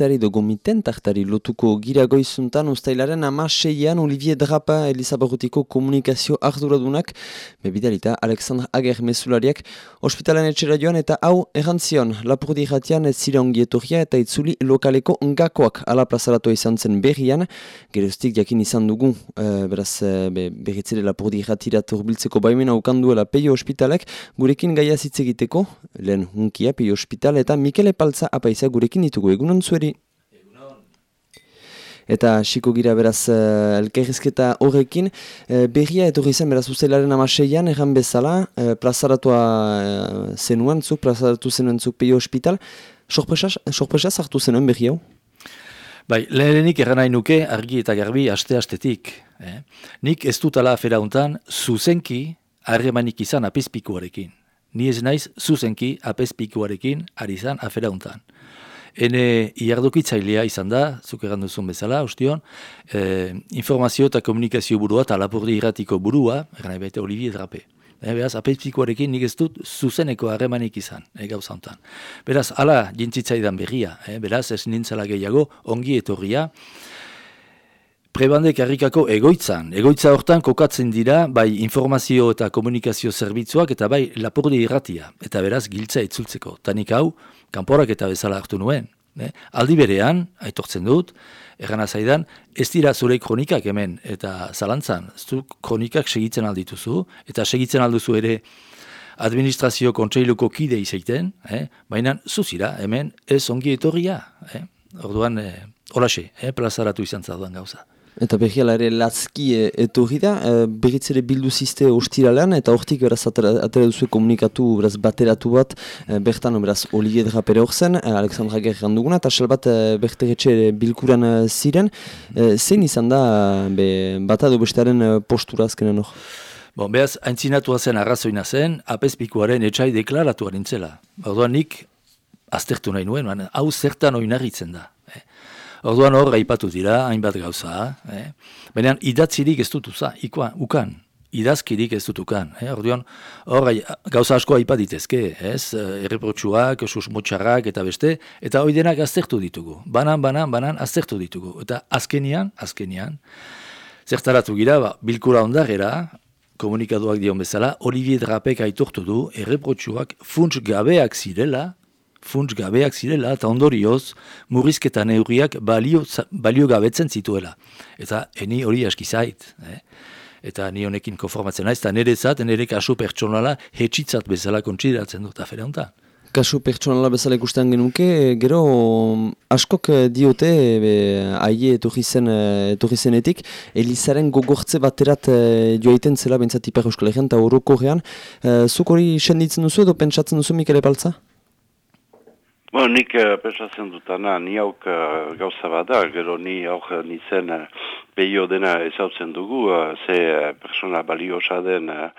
tarteari do gomiten tarteari lotuko gira goizuntan ustailaren amaseian Olivier Drapa Elizabarutiko komunikazio arduradunak bebidalita Alexandre Ager mesulariak ospitalen etxera joan eta hau errantzion lapurdi jatian ez zira ongietorria eta itzuli lokaleko ngakoak ala plazaratu izan zen berrian. Geroztik jakin izan dugu uh, beraz uh, be, berritzere lapurdi jatirat urbiltzeko baimena ukanduela peio ospitalek. Gurekin gaia egiteko lehen hunkia peio ospital eta Mikele Paltza apaisa gurekin ditugu. Egunon zueri. Eta xiko gira beraz uh, elkerrizketa horrekin. Uh, berria etorri zen beraz uzelaren amaseian erran bezala, uh, plazaratua uh, zenuan zuk, plazaratu zenuen zuk peio hospital. Sorpresa sartu zenuen berri hau? Bai, lehenik erran nahi nuke argi eta garbi aste-astetik. Eh? Nik ez dutala afera untan zuzenki harremanik izan apizpikuarekin ni ez naiz zuzenki apespikuarekin ari izan afera untan. Hene iardokitzailea izan da, zuk egan duzun bezala, ostion, eh, informazio eta komunikazio burua eta lapurdi irratiko burua, eran baita Olivier Drape. Eh, beraz, apespikuarekin nik ez dut zuzeneko harremanik izan, e, gauza untan. Beraz, ala jintzitzaidan berria, eh, beraz, ez nintzala gehiago, ongi etorria, Prebandek harrikako egoitzan. Egoitza hortan kokatzen dira, bai informazio eta komunikazio zerbitzuak eta bai lapurdi irratia. Eta beraz, giltza itzultzeko. Tanik hau, kanporak eta bezala hartu nuen. Ne? Aldi berean, aitortzen dut, ergana zaidan, ez dira zure kronikak hemen, eta zalantzan, zu kronikak segitzen aldituzu, eta segitzen alduzu ere administrazio kontseiluko kide izaiten, eh? baina zuzira, hemen ez ongi etorria. Eh? Orduan, eh, horase, eh? plazaratu izan zaduan gauza. Eta behiala ere latzki e, etorri da, e, berriz ere bildu ziste ostiralean, eta hortik beraz atera duzu komunikatu beraz bateratu bat, e, bertan beraz Olivier Drapere hor zen, e, Alexandra Gerran duguna, eta sel bat e, berteretxe bilkuran e, ziren, e, zein izan da be, bat edo bestearen postura azkenen hor? Bon, behaz, haintzinatu zen arrazoina zen, apespikuaren etxai deklaratu harintzela. Orduan nik, aztertu nahi nuen, hau zertan oinarritzen da. Orduan hor gaipatu dira, hainbat gauza, eh? baina idatzirik ez dutuza, ikua, ukan, idazkirik ez dutukan. Eh? Orduan hor gauza asko haipat ditezke, ez? erreprotsuak, susmotxarrak eta beste, eta hori denak aztertu ditugu. Banan, banan, banan aztertu ditugu. Eta azkenian, azkenian, zertaratu gira, ba, bilkura ondagera, komunikaduak dion bezala, Olivier Drapek aitortu du, erreprotsuak funts gabeak zirela, funts gabeak zirela eta ondorioz murrizketa neurriak balio, balio gabetzen zituela. Eta eni hori aski zait. Eh? Eta ni honekin konformatzen naiz, eta nire zat, nire kasu pertsonala hetxitzat bezala kontsideratzen dut afere honetan. Kasu pertsonala bezala ikusten genuke, gero askok diote aie etorri, zen, etorri zenetik, Elizaren gogortze baterat joaiten zela bentsat hiper euskal eta horoko gean. Zuk hori senditzen duzu edo pentsatzen duzu Mikele Paltza? Bo, nik uh, pentsatzen dutana, ni hauk uh, gauza bada, gero ni hauk uh, uh, behio dena ezautzen dugu, uh, ze uh, persona baliosa den uh,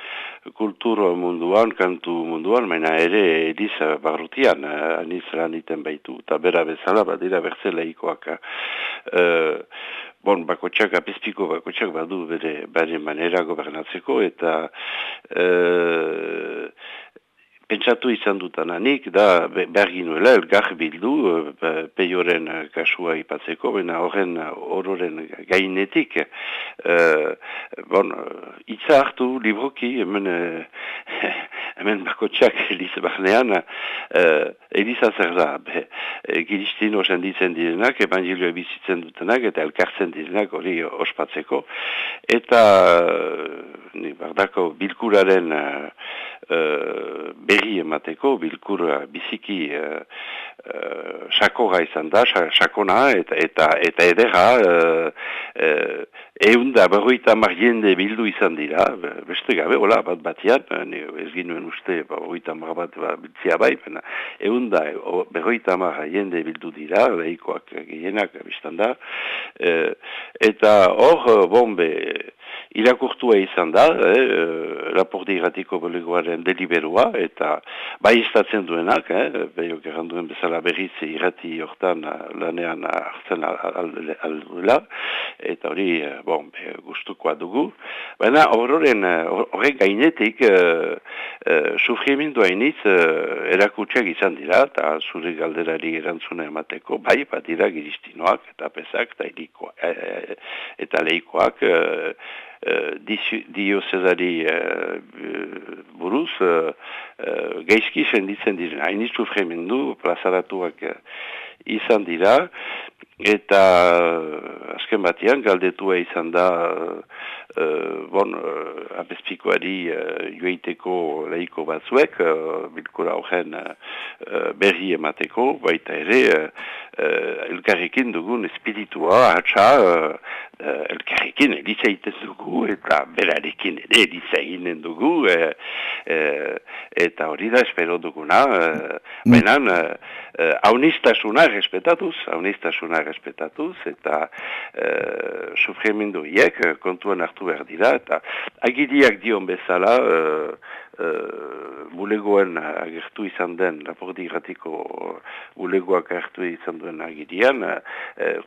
kultur munduan, kantu munduan, maina ere ediz uh, barrutian, uh, aniz lan iten baitu, eta bera bezala, badira bertzeleikoak. Uh, bon, bakotxak, apizpiko bakotxak badu bere, bere manera gobernatzeko, eta... Uh, pentsatu izan dutananik, da berginuela elgar bildu uh, peioren uh, kasua ipatzeko, baina horren ororen gainetik, uh, bon, itza hartu libroki, hemen, uh, hemen bakotxak eliz barnean, uh, eliza zer da, be, giristin osan ditzen direnak, evangelioa bizitzen dutenak, eta elkartzen direnak hori ospatzeko, eta uh, bardako bilkuraren uh, berri emateko bilkur biziki uh, uh, izan da, sakona eta, eta, eta edera uh, eunda berroita jende bildu izan dira, beste gabe, hola, bat batian, ez ginuen uste berroita mar bat ba, biltzia bai, eunda berroita mar jende bildu dira, behikoak gehienak biztan da, eta hor, bombe, irakurtua izan da, eh, raporti irratiko belegoaren deliberua, eta bai iztatzen duenak, eh, behiok erranduen bezala berriz irrati hortan lanean hartzen alduela, eta hori, bon, gustukoa dugu. Baina horren, horren gainetik, uh, uh, sufrimendua iniz, uh, erakutsak izan dira, eta zure galderari erantzuna emateko, bai, bat dira giristinoak, eta pesak, eta, ilikoa, eta leikoak, uh, dio zezari uh, buruz uh, geizki senditzen diren. Hain iztu fremendu plazaratuak uh, izan dira eta azken batean galdetua izan da uh, bon, apespikoari uh, joeiteko lehiko batzuek uh, bilkura horren uh, berri emateko baita ere uh, elkarrekin dugun espiritua hatxa uh, uh, elkarrekin eliza iten dugu eta berarekin ere eliza eginen dugu e, e, eta hori da espero duguna uh, benan uh, uh, respetatuz haunistasuna respetatuz eta uh, sufremendu hiek kontuan hartu behar dira eta agiriak dion bezala uh, bulegoen agertu izan den, raporti gratiko bulegoak agertu izan duen agirian, uh,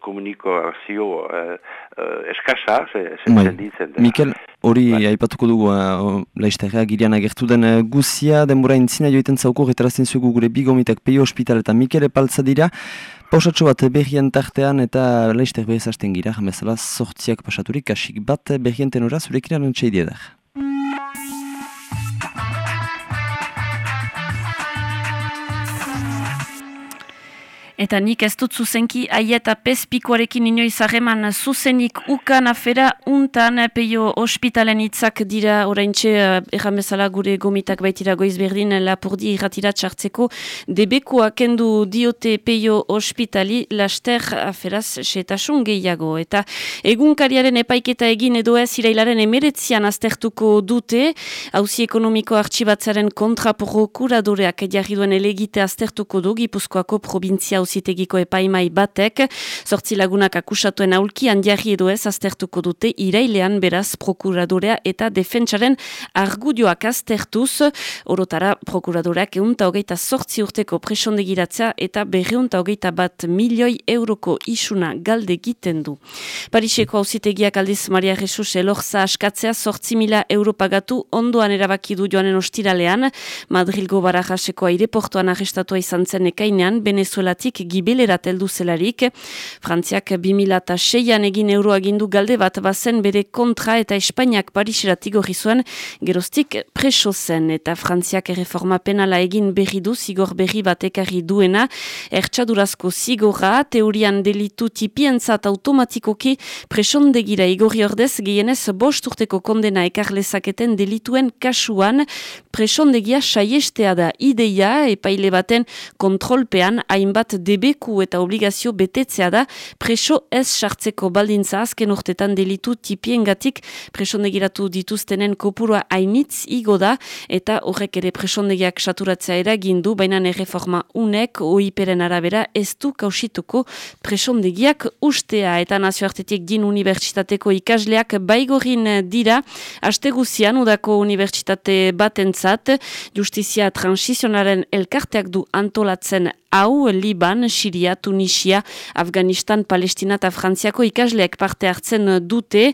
komunikazio uh, uh, eskasa, zen ditzen den. Mikel, hori bai. aipatuko dugu, uh, laizterra agirian agertu den uh, guzia, denbora intzina joiten zauko, retarazten zugu gure bigomitak peio hospital eta Mikel epaltza dira, Pausatxo bat berrien tartean eta laizter behaz hasten gira, jamezala, sortziak pasaturik, kasik bat berrien tenora zurekin anontsei Eta nik ez dut zuzenki aia eta pezpikoarekin inoiz hageman zuzenik ukan afera untan peio ospitalen hitzak dira oraintxe uh, gure gomitak baitira goiz berdin lapurdi irratira txartzeko. Debekoa kendu diote peio ospitali laster aferaz setasun gehiago. Eta egunkariaren epaiketa egin edo ez irailaren emeretzian aztertuko dute. Hauzi ekonomiko artxibatzaren kontraprokuradoreak jarri duen elegite aztertuko du Gipuzkoako provintzia auzitegiko epaimai batek, sortzi lagunak akusatuen aulki handiari edo ez aztertuko dute irailean beraz prokuradorea eta defentsaren argudioak aztertuz, orotara prokuradoreak eunta hogeita sortzi urteko presondegiratzea eta berreunta hogeita bat milioi euroko isuna galde egiten du. Pariseko auzitegiak aldiz Maria Jesus elorza askatzea sortzi mila europagatu ondoan erabaki du joanen ostiralean, Madrilgo barajaseko aireportuan arrestatua izan zen ekainean, Venezuelatik Frantziak gibelera teldu zelarik. Frantziak 2006an egin euroagindu galde bat bazen bere kontra eta Espainiak Parisera tigorri zuen gerostik preso zen. Eta Frantziak erreforma penala egin berri du zigor berri bat ekarri duena. Ertsadurazko zigorra, teorian delitu tipientzat automatikoki presondegira igorri ordez gehienez bost urteko kondena ekarlezaketen delituen kasuan presondegia saiestea da ideia epaile baten kontrolpean hainbat debeku eta obligazio betetzea da preso ez sartzeko. Baldintza azken urtetan delitu tipiengatik presondegiratu dituztenen kopurua hainitz igo da eta horrek ere presondegiak saturatzea eragindu, baina erreforma unek oiperen arabera ez du kausituko presondegiak ustea. Eta nazioartetik din unibertsitateko ikasleak baigorin dira asteguzian udako unibertsitate batentzat justizia transizionaren elkarteak du antolatzen hau Liban, Siria, Tunisia, Afganistan, Palestina eta Frantziako ikasleak parte hartzen dute.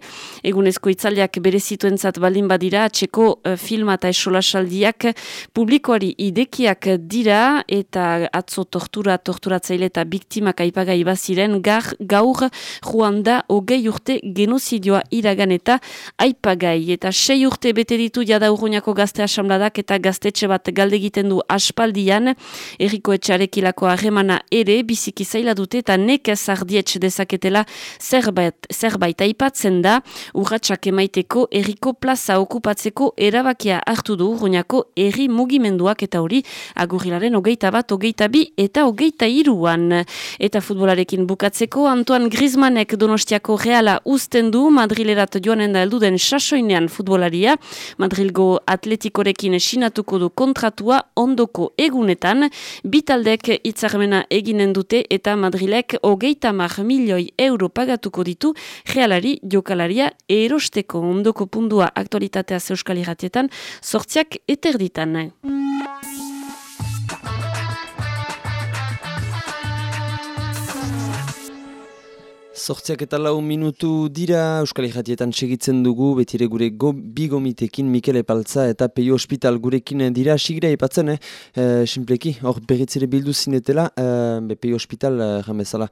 Egunezko itzaliak bere zituentzat baldin badira, atxeko uh, filma eta esolasaldiak publikoari idekiak dira eta atzo tortura, torturatzaile eta biktimak aipagai baziren gar, gaur Ruanda hogei urte genozidioa iragan eta aipagai. Eta sei urte bete ditu jada urruñako gazte asamladak eta gaztetxe bat galde egiten du aspaldian, erriko etxarekila egindako harremana ere biziki zaila dute eta nekez ardietx dezaketela zerbait, zerbait aipatzen da urratsak emaiteko erriko plaza okupatzeko erabakia hartu du ruñako erri mugimenduak eta hori agurrilaren hogeita bat, hogeita bi eta hogeita iruan. Eta futbolarekin bukatzeko Antoine Griezmannek donostiako reala usten du Madrilerat joanen da elduden sasoinean futbolaria. Madrilgo atletikorekin sinatuko du kontratua ondoko egunetan. Bitaldek itzarmena eginen dute eta Madrilek hogeita mar milioi euro pagatuko ditu realari jokalaria erosteko ondoko pundua aktualitatea zeuskal irratietan sortziak eterditan. Zortziak eta lau minutu dira, Euskal Ejatietan segitzen dugu, betire gure go, bigomitekin Mikele Paltza eta Peio Hospital gurekin dira, sigira ipatzen, eh? E, simpleki, hor berritzere bildu zinetela, e, be Peio Hospital, e,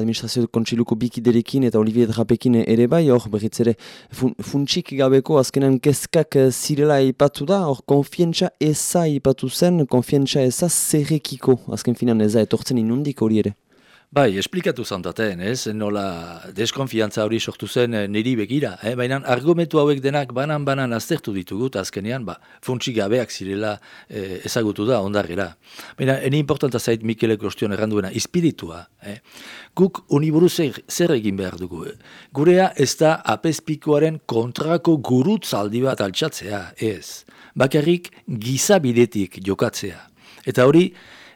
administrazio kontsiluko bikiderekin eta Olivier Drapekin ere bai, hor berritzere fun, funtsik gabeko azkenan kezkak zirela ipatu da, hor konfientza eza ipatu zen, konfientza eza zerrekiko, azken finan eza etortzen inundik hori ere. Bai, esplikatu zantaten, ez? Nola deskonfiantza hori sortu zen eh, niri begira, eh? baina argumentu hauek denak banan-banan aztertu ditugut, azkenean, ba, funtsik gabeak zirela eh, ezagutu da, ondargera. Baina, eni importanta zait Mikele Kostion erranduena, espiritua. Eh? Guk uniburu zer, zer egin behar dugu. Eh? Gurea ez da apespikoaren kontrako gurutzaldi bat altxatzea, ez. Bakarrik gizabidetik jokatzea. Eta hori,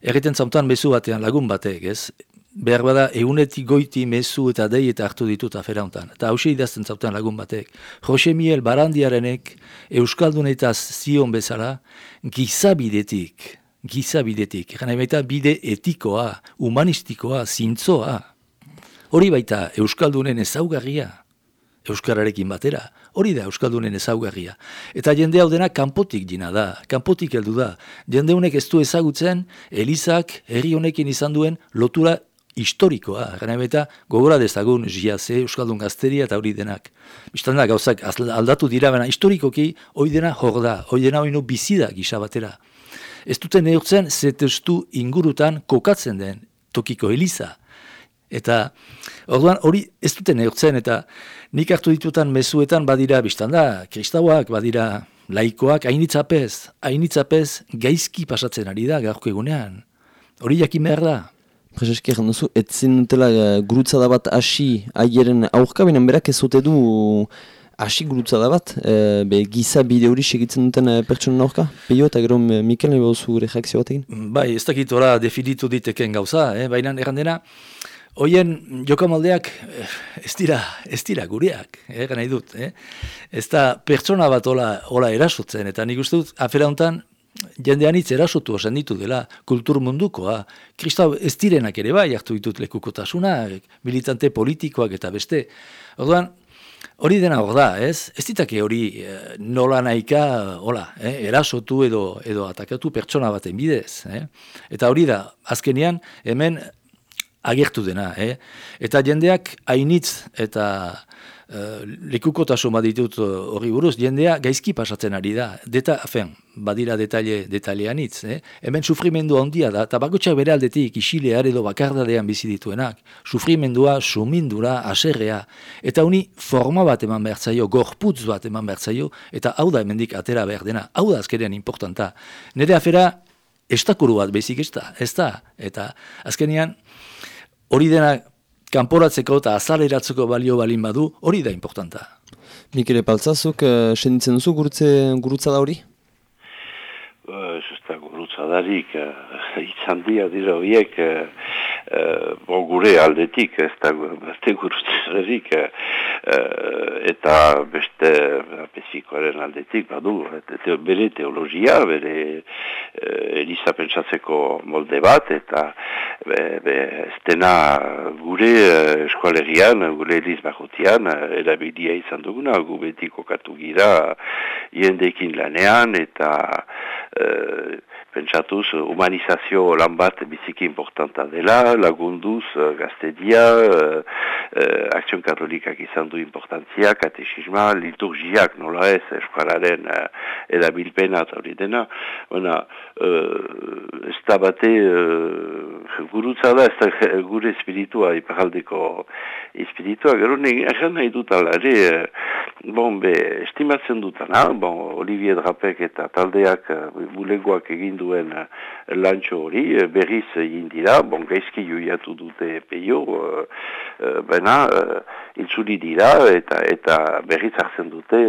Erreten zautan bezu batean lagun batek, ez? Behar bada egunetik goiti mezu eta dei eta hartu ditut afera honetan. Eta hause idazten zauten lagun batek. Jose Miel Barandiarenek Euskaldunetaz zion bezala gizabidetik, gizabidetik, gana baita bide etikoa, humanistikoa, zintzoa. Hori baita Euskaldunen ezaugarria, Euskararekin batera. Hori da Euskaldunen ezaugarria. Eta jende hau dena kanpotik dina da, kanpotik heldu da. Jende honek ez du ezagutzen, Elizak herri honekin izan duen lotura historikoa, gana eta gogora dezagun jiaze, Euskaldun gazteria eta hori denak. Bistan da, gauzak aldatu dira, baina historikoki hori dena hor da, hori dena hori bizida gisa batera. Ez duten neurtzen, zetestu ingurutan kokatzen den tokiko eliza. Eta orduan hori ez duten neurtzen, eta nik hartu ditutan mezuetan badira, biztan da, kristauak badira laikoak, hainitzapez, hainitzapez gaizki pasatzen ari da gaurko egunean. Hori jakin behar da. Prezeski egin duzu, etzin dutela uh, gurutzada bat hasi aieren aurka, benen berak ez zute du hasi gurutzada bat, uh, be giza bide hori segitzen duten uh, pertsonen aurka? Peio eta gero Mikel nebo zu gure reakzio bat egin? Bai, ez dakit ora definitu diteken gauza, eh? baina errandena, Oien jokamaldeak ez dira, ez dira gureak, eh, nahi dut. Eh? Ez da pertsona bat ola, ola erasotzen, eta nik uste dut, afera honetan, jendean hitz erasotu osan ditu dela, kultur mundukoa, kristau ez direnak ere bai, hartu ditut lekukotasuna, militante politikoak eta beste. Orduan, hori dena hor da, ez? Ez ditake hori eh, nola nahika, hola, eh, erasotu edo, edo atakatu pertsona baten bidez. Eh? Eta hori da, azkenean, hemen agertu dena. Eh? Eta jendeak hainitz eta Uh, lekuko taso ditut eh, hori buruz, jendea gaizki pasatzen ari da. Deta, afen, badira detaile, detailean hitz. Eh? Hemen sufrimendu handia da, eta bakotxak bere aldetik isile edo bakardadean bizi dituenak. Sufrimendua, sumindura, aserrea. Eta honi forma bat eman behartzaio, gorputz bat eman behartzaio, eta hau da hemendik atera behar dena. Hau da azkenean importanta. Nire afera, estakuru bat bezik ez da, ez da. Eta azkenean, hori dena kanporatzeko eta azaleratzeko balio balin badu, hori da importanta. Mikele Paltzazuk, uh, senditzen duzu gurutze, gurutza da hori? Uh, ez da gurutza darik, uh, itzan dira dira horiek, uh, uh, gure aldetik, ez da gurutza darik, eta beste apesikoaren aldetik, badu, et, bere teologia, bere uh, Elisa pentsatzeko molde bat, eta be, be, ez dena gure eskualerian, gure eliz bajotian, erabilia izan duguna, gu beti kokatu gira, jendekin lanean, eta uh, pentsatuz, humanizazio lan bat biziki importanta dela, lagunduz uh, gaztedia, uh, akzion katolikak izan du importantzia, katexisma, liturgiak nola ez, eskualaren uh, erabilpena eta hori dena, Bona, uh, ez da bate uh, gurutza da, ez da gure espiritua, iparaldeko espiritua, gero nahi dut alare, uh, Bon, be, estimatzen dutana, bon, Olivier Drapek eta taldeak bulegoak egin duen lantxo hori, berriz egin dira, bon, gaizki joiatu dute peio, uh, baina, uh, dira eta eta berriz hartzen dute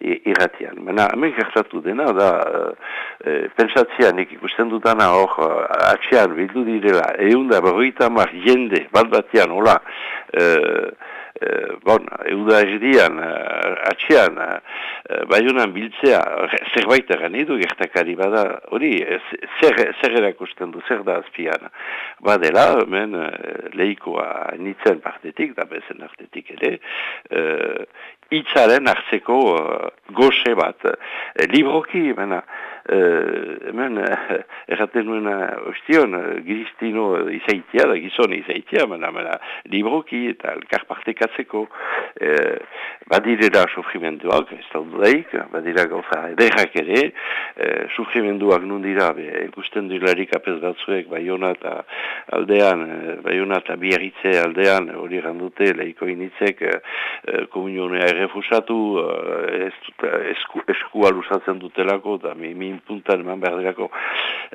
irratian. Baina, hemen gertatu dena, da, uh, pensatzean, ikusten dutana hor, atxean, bildu direla, egun da, berroita mar, jende, bat batian, hola, Eh, bon, euda erdian, uh, atxean, uh, baiunan biltzea, zerbait egan edu gertakari bada, hori, zer, zer erakusten du, zer da azpian. Badela, men, uh, lehikoa nitzen partetik, da bezen artetik ere, uh, itzaren hartzeko goxe bat. Libroki, mena, Uh, hemen, uh, erraten nuen, uh, ostion, uh, giztino izaitia, da gizon izaitia, mena, mena, libroki eta elkar partekatzeko, uh, badirera sufrimenduak, ez da dudaik, badira gauza ederrak ere, uh, sufrimenduak nundira, be, ikusten dilarik apez batzuek, baiona eta aldean, uh, baiona eta biarritze aldean, hori randute, lehiko initzek, uh, komunionea errefusatu, uh, esku, esku alusatzen dutelako, eta mi, mi puntan eman behar dirako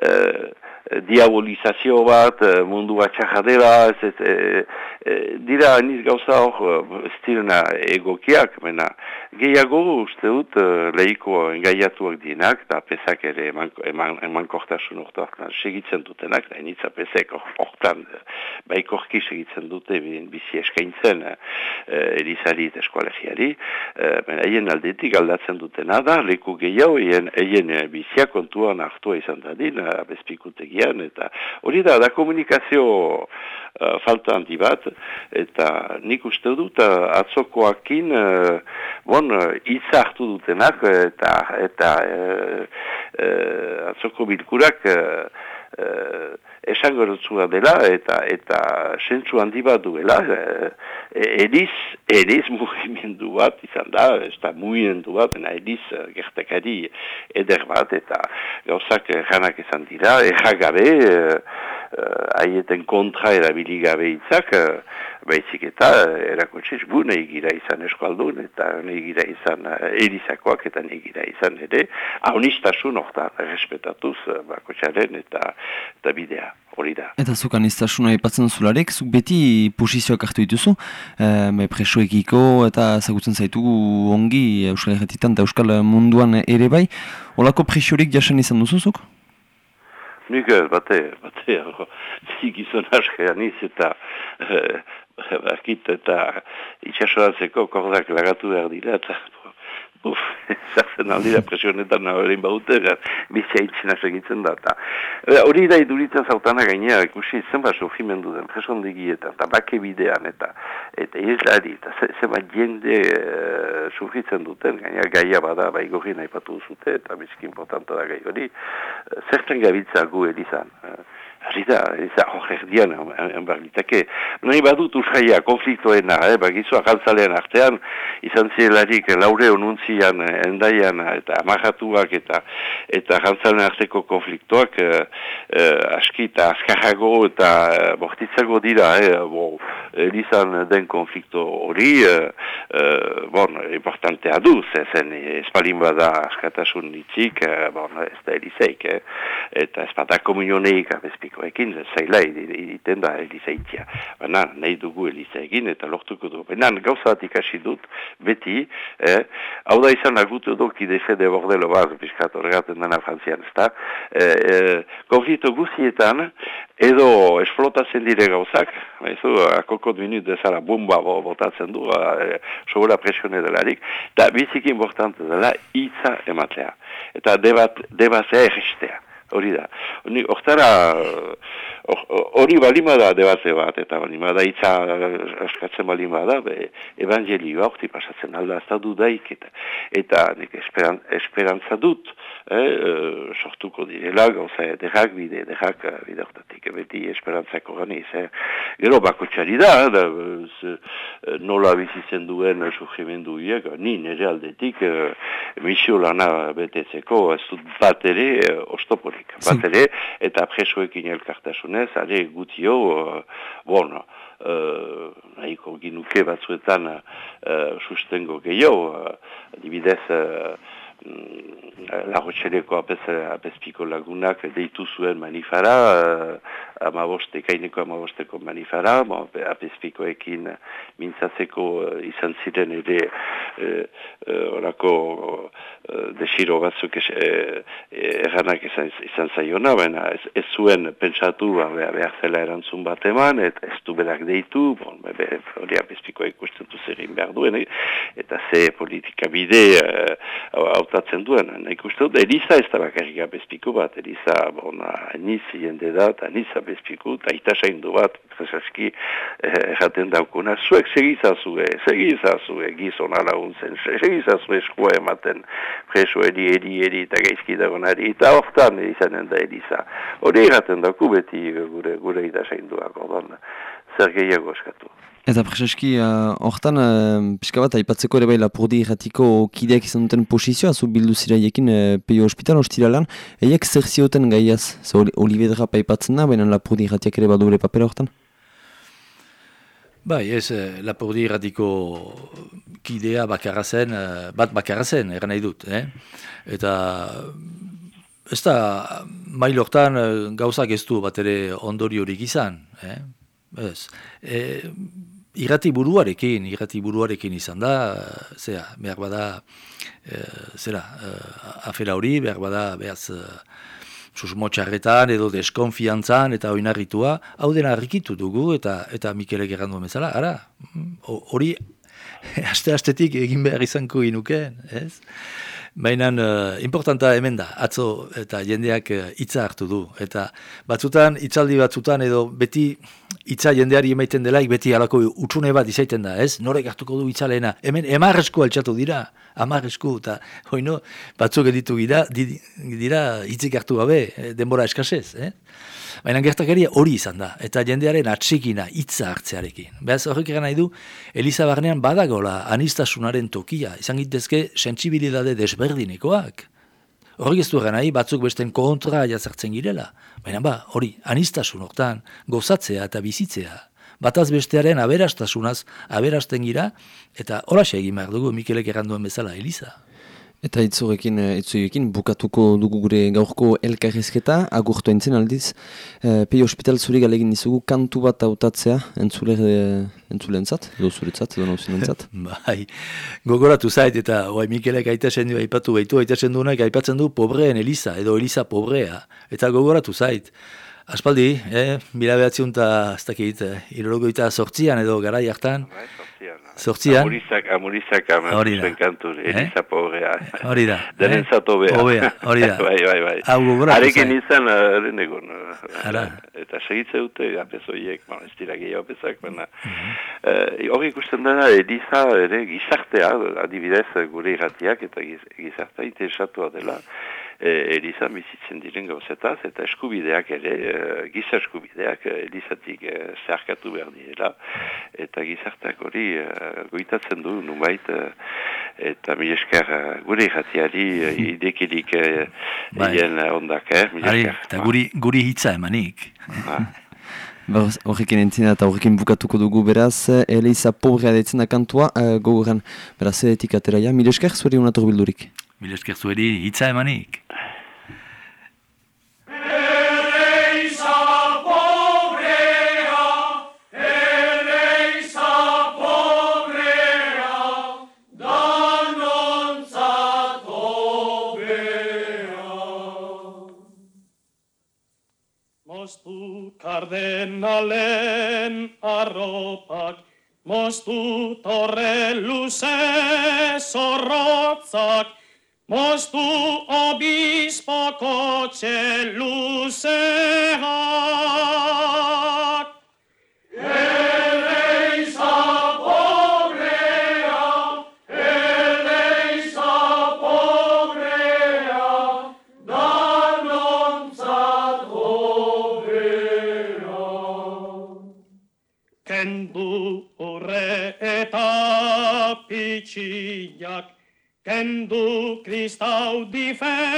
e, diabolizazio bat, e, mundu bat txajadela, ez, ez, e, dira niz gauza hor, ez direna egokiak, mena, gehiago uste dut lehiko engaiatuak dienak, eta pesak ere eman, eman, eman kortasun ortoak, segitzen dutenak, da nitza pesek hortan, baikorki segitzen dute, bizi eskaintzen, e, Elizari eta eskualegiari, e, haien aldetik aldatzen dutena da, leku gehiago, haien bizi bizia kontuan hartua izan dadin, bezpikutegian, eta hori da, da komunikazio uh, falta handi bat, eta nik uste dut uh, atzokoakin, uh, bon, itza hartu dutenak, eta, eta uh, uh, atzoko bilkurak, uh, dela eta eta sentzu handi bat duela e, ediz, ediz mugimendu bat izan da, ez da mugimendu bat, ena ediz gertekari eder bat eta gauzak janak izan dira, erragabe haieten kontra erabiligabe itzak, baizik eta eh, erakotsiz gu nahi gira izan eskualdun eta nahi gira izan erizakoak eta nahi gira izan ere haunistasun orta respetatuz eh, bakotsaren eta, eta bidea hori da. Eta zuk anistasuna ipatzen zularek, zuk beti posizioak hartu dituzu, e, presoekiko eta zagutzen zaitu ongi Euskal Herretitan eta Euskal Munduan ere bai, holako presiorik jasen izan duzuzuk? Nik bate, bate, zik izan askean iz eta bakit eta itxasoratzeko kordak lagatu behar dira, eta Uf, zartzen aldira presionetan naberin baute, bizia itzina segitzen da. Hori da iduritzen zautana gainea, ikusi zenbat sofimendu den presondegietan, eta bake bidean, eta eta izlari, eta zenbat jende uh, sufritzen duten, gainea gaia bada, bai gorri nahi zute, eta bizki importanta da gai hori, uh, zertzen gabitza gu elizan. Uh, Hori da, ez da, hor erdian, enbar ditake. Nahi badut usraia konfliktoena, eh, bagizu akaltzalean artean, izan zielarik laure honuntzian, eh, endaian, eta amarratuak eta eta akaltzalean arteko konfliktoak eh, eh, aski eta askarrago eta eh, bortitzago dira, eh, bo, elizan den konflikto hori, eh, eh, bon, importantea du, zen espalin bada askatasun nitzik, eh, bon, ez da elizeik, eh, eta ez bada komunioneik, abezpik politikoekin zaila egiten da elizaitia. Baina nahi dugu eliza egin eta lortuko dugu. Baina gauza bat ikasi dut beti, eh, hau da izan agutu duk idefe de bordelo bat, piskat horregaten dena frantzian, ez da, eh, eh, konflito guzietan edo esplotatzen dire gauzak, maizu, akokot minut dezara bomba botatzen du, eh, sobora presione delarik, da bizik importante dela itza ematea. Eta debat, debatzea egistea hori da. Hortara, hori balima da debatze bat, eta balima da itza askatzen balima da, be, evangelioa horti pasatzen alda, ez da dudaik, eta, eta nek esperan, esperantza dut, eh, eh, sortuko direla, gauza edekak bide, edekak bide hortatik, beti esperantzako ganiz. Eh. Gero bako txari da, da z, nola bizitzen duen sufrimendu iek, ni nire aldetik, eh, misio lana betetzeko, ez dut bat ere, eh, ostoporik, bat ere, eta presoekin elkartasunez, are gutio, uh, bon, uh, nahiko ginuke batzuetan, uh, sustengo gehiago, uh, adibidez, uh, Larrotxereko apes, apespiko lagunak deitu zuen manifara, uh, amaboste, kaineko amabosteko manifara, bon, apespikoekin mintzatzeko uh, izan ziren ere uh, uh, orako uh, desiro batzuk es, uh, erranak izan, izan zaiona, baina ez, ez zuen pentsatu ba, behar zela erantzun bat eman, et ez du berak deitu, bon, hori apespikoek ustentu zerin behar duen, eta ze politika bide uh, hautatzen duen. Naik uste dut, Eliza ez da bakarrik abezpiku bat, Eliza, bon, aniz jende da, eta aniz abezpiku, eta itasaindu bat, presaski, eh, erraten daukuna, zuek segizazue, segizazue, gizon alauntzen, segizazue eskua ematen preso eri, eri, eta gaizki dagonari, eta hortan izanen da Eliza. Hori erraten dauku beti gure, gure itasainduak, ordan, zer gehiago eskatu. Eta prezeski, uh, hortan, uh, pixka bat, aipatzeko ere bai lapurdi irratiko kideak izan duten posizioa, zu bildu ziraiekin uh, peio hospital hostiralan, eiek zer zioten gaiaz, ze Olivier Drapa aipatzen da, baina lapurdi irratiak ere badu papera hortan? Bai, ez, lapurdi irratiko kidea bakarra zen, bat bakarra zen, eran nahi dut, eh? Eta ez da, mail hortan gauzak ez du bat ere ondori horik izan, eh? Ez, e, irrati buruarekin, irrati buruarekin izan da, zera, behar bada, e, zera, afera hori, behar bada, behaz, susmotxarretan edo deskonfiantzan eta oinarritua, hau dena harrikitu dugu eta eta Mikelek errandu bezala, ara, hori, aste-astetik egin behar izanko inukeen, ez? Baina uh, importanta hemen da, atzo eta jendeak uh, hitza hartu du. Eta batzutan, hitzaldi batzutan edo beti hitza jendeari emaiten delaik beti alako utxune bat izaiten da, ez? Norek hartuko du hitzalena. Hemen emarresku altxatu dira, amarresku, eta hoino batzuk editu gira, dira hitzik hartu gabe, eh, denbora eskasez, eh? Baina gertakaria hori izan da, eta jendearen atxikina hitza hartzearekin. Beaz horrek nahi du, Eliza Barnean badagola anistasunaren tokia, izan gitezke sensibilidade desberdinekoak. Horrek ez du nahi, batzuk besten kontra jazartzen girela. Baina ba, hori, anistasun hortan, gozatzea eta bizitzea. Bataz bestearen aberastasunaz aberasten gira, eta horaxe egin behar dugu Mikelek erranduen bezala, Eliza. Eta itzurekin, eh, itzurekin, bukatuko dugu gure gaurko elkarrezketa, agurtu entzen aldiz. E, Pei hospital zuri galegin dizugu kantu bat hautatzea entzule, e, entzule entzat, edo zuretzat, edo nauzin entzat. bai, gogoratu zait, eta oai Mikelek aitasen du, aipatu behitu, aitasen duenak aipatzen du pobreen Elisa, edo Elisa pobrea. Eta gogoratu zait, aspaldi, eh, mila behatziun eta, ez dakit, irorogoita sortzian edo garai hartan, Zortzian? Amurizak, amurizak amurizak kantur, eh? Eliza pobrea. Hori da. Eh? zato beha. Obea, hori da. bai, bai, bai. Hau gogoratu Arekin izan, uh, egon. Uh, eta segitze dute, apezoiek, man, ez dira gehiago apezak, baina. Mhm. Eh, hori ikusten dena, Eliza, ere, gizartea, adibidez, gure irratiak, eta gizartea interesatua dela e, Elizan bizitzen diren gauzetaz, eta eskubideak ere, e, giza eskubideak e, Elizatik e, zeharkatu behar direla, eta gizartak hori e, goitatzen du, numait, e, eta mi esker gure irratiari e, idekirik e, bai. ondak, eh? eta guri, guri hitza emanik. Ah. Horrekin entzina eta horrekin bukatuko dugu beraz, Eliza pobrea detzen da kantua, uh, gogoran, beraz, edetik ateraia, mire esker, zuari unator bildurik. Mil esker zueri hitza emanik. Kardenalen arropak, mostu torre luze zorrotzak, Mos tu, obispo, coceluse, kristau diferentziak,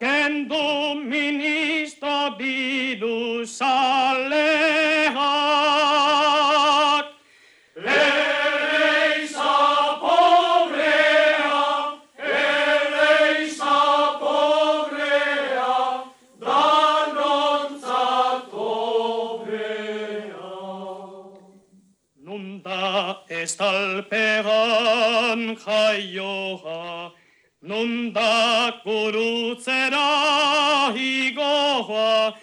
kendu ministro bidu saleak. Estalpegan jaioa, nunda kurutzera higoa,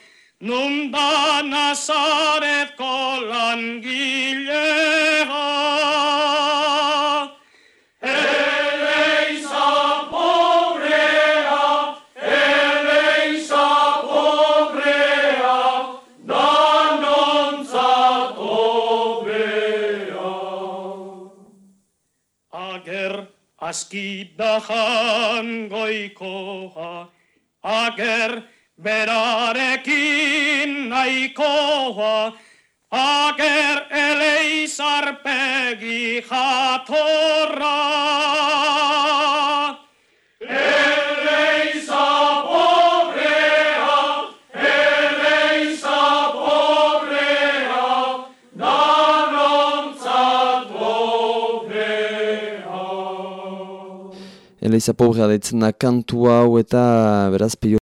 nunda nazaretko langilea. Eleiza askidajan goikoa, ager berarekin nahikoa, ager eleizarpegi jatorra. Hobea. Eleiza pobrea deitzen da kantu hau eta beraz pio